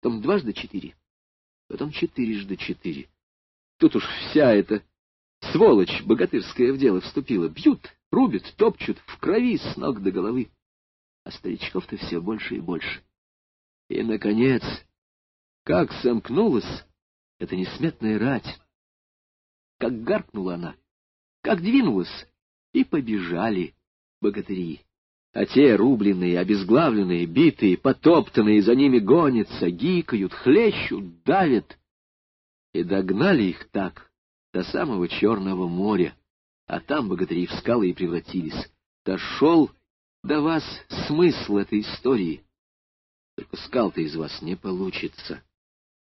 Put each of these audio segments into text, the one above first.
потом дважды четыре, потом четырежды четыре. Тут уж вся эта сволочь богатырская в дело вступила. Бьют, рубят, топчут в крови с ног до головы. А старичков-то все больше и больше. И, наконец, как сомкнулась эта несметная рать, как гаркнула она, как двинулась, и побежали богатыри. А те, рубленные, обезглавленные, битые, потоптанные, за ними гонятся, гикают, хлещут, давят. И догнали их так до самого Черного моря, а там богатыри в скалы и превратились. Дошел до вас смысл этой истории. Только скал-то из вас не получится,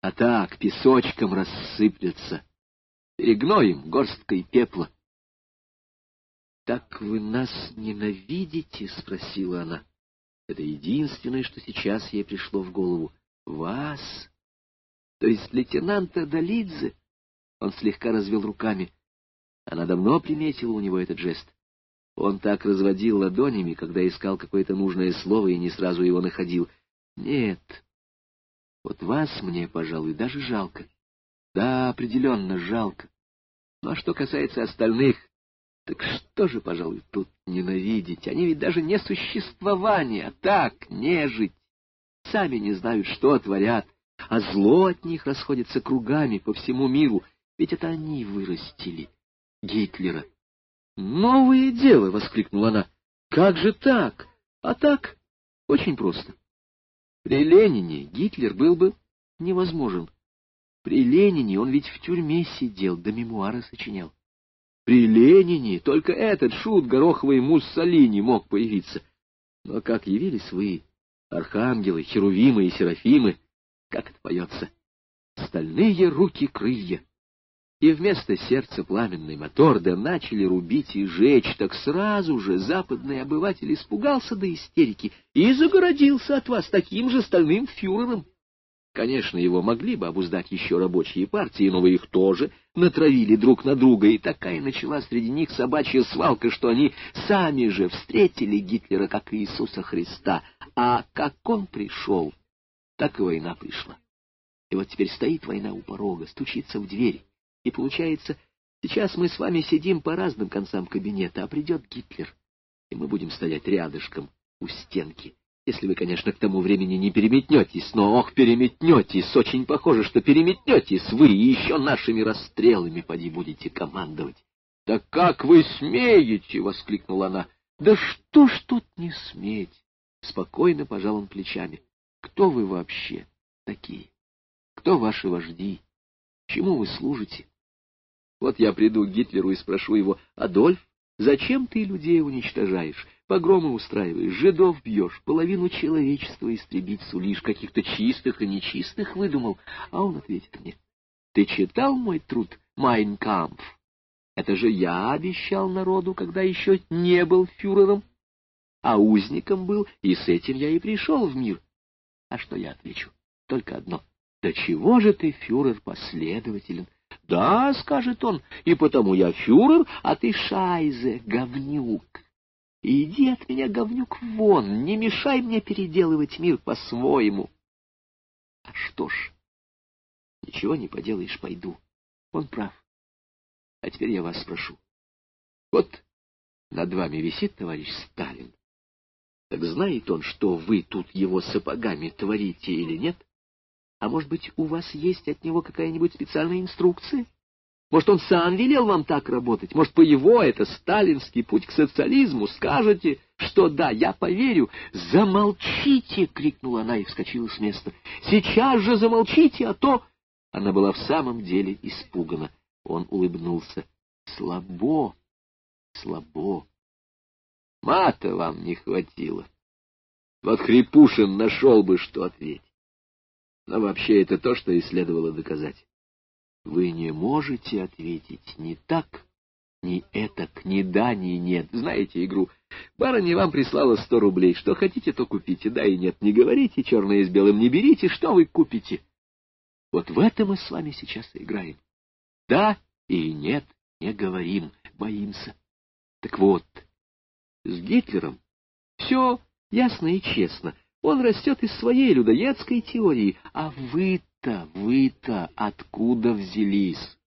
а так песочком рассыплется, перегноем горсткой пепла. — Так вы нас ненавидите? — спросила она. Это единственное, что сейчас ей пришло в голову. — Вас? То есть лейтенанта Долидзе? Он слегка развел руками. Она давно приметила у него этот жест. Он так разводил ладонями, когда искал какое-то нужное слово и не сразу его находил. Нет, вот вас мне, пожалуй, даже жалко. Да, определенно жалко. А что касается остальных, так что же, пожалуй, тут ненавидеть? Они ведь даже не существование, а так, нежить. Сами не знают, что творят, а зло от них расходится кругами по всему миру, ведь это они вырастили Гитлера. «Новое дело!» — воскликнула она. «Как же так? А так? Очень просто. При Ленине Гитлер был бы невозможен. При Ленине он ведь в тюрьме сидел, да мемуары сочинял. При Ленине только этот шут гороховый Муссолини мог появиться. Но как явились вы, архангелы, херувимы и серафимы, как это поется? Стальные руки-крылья. И вместо сердца пламенный мотор, да начали рубить и жечь, так сразу же западный обыватель испугался до истерики и загородился от вас таким же стальным фюрером. Конечно, его могли бы обуздать еще рабочие партии, но вы их тоже натравили друг на друга, и такая начала среди них собачья свалка, что они сами же встретили Гитлера как Иисуса Христа, а как он пришел, так и война пришла. И вот теперь стоит война у порога, стучится в дверь, и получается, сейчас мы с вами сидим по разным концам кабинета, а придет Гитлер, и мы будем стоять рядышком у стенки если вы, конечно, к тому времени не переметнетесь, но, ох, переметнетесь, очень похоже, что переметнетесь вы и еще нашими расстрелами поди будете командовать. — Да как вы смеете! — воскликнула она. — Да что ж тут не сметь? Спокойно пожал он плечами. — Кто вы вообще такие? Кто ваши вожди? Чему вы служите? Вот я приду к Гитлеру и спрошу его, Адольф, зачем ты людей уничтожаешь? Погромы устраиваешь, жидов бьешь, половину человечества истребить сулишь, каких-то чистых и нечистых выдумал. А он ответит мне, ты читал мой труд «Майн кампф»? Это же я обещал народу, когда еще не был фюрером, а узником был, и с этим я и пришел в мир. А что я отвечу? Только одно. Да чего же ты, фюрер, последователен? Да, скажет он, и потому я фюрер, а ты шайзе, говнюк. Меня, говнюк, вон, не мешай мне переделывать мир по-своему. А что ж, ничего не поделаешь, пойду. Он прав. А теперь я вас спрошу. Вот над вами висит товарищ Сталин. Так знает он, что вы тут его сапогами творите или нет? А может быть, у вас есть от него какая-нибудь специальная инструкция? Может, он сам велел вам так работать? Может, по его это сталинский путь к социализму? Скажете, что да, я поверю. Замолчите! — крикнула она и вскочила с места. Сейчас же замолчите, а то... Она была в самом деле испугана. Он улыбнулся. Слабо, слабо. Мата вам не хватило. Вот Хрипушин нашел бы, что ответить. Но вообще это то, что и следовало доказать. Вы не можете ответить ни так, ни этак, ни да, ни нет. Знаете игру? Барыня вам прислала сто рублей. Что хотите, то купите. Да и нет, не говорите, черное с белым не берите. Что вы купите? Вот в это мы с вами сейчас играем. Да и нет, не говорим, боимся. Так вот, с Гитлером все ясно и честно. Он растет из своей людоедской теории. А вы-то, вы-то откуда взялись?